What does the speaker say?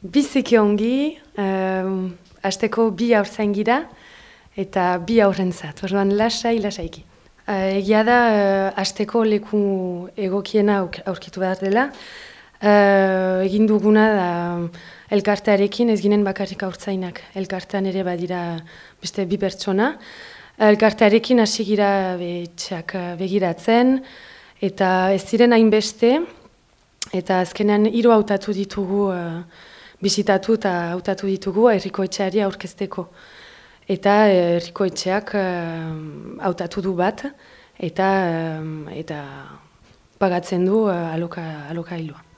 Biziki ongi, uh, azteko bi aurzain gira eta bi aurrentzat, orduan lasai, lasaiki. Uh, egia da, uh, azteko leku egokiena aurkitu behar dela. Uh, egin duguna da elkartearekin ez ginen bakarrik aurtzainak. Elkartean ere badira beste bi pertsona. Elkartearekin hasi gira begiratzen eta ez ziren hainbeste eta azkenean hiru hautatu ditugu uh, bizitatu eta hautatu ditugu errikoetxeari aurkezteko. Eta errikoetxeak hautatu du bat eta, eta pagatzen du aloka, aloka hilua.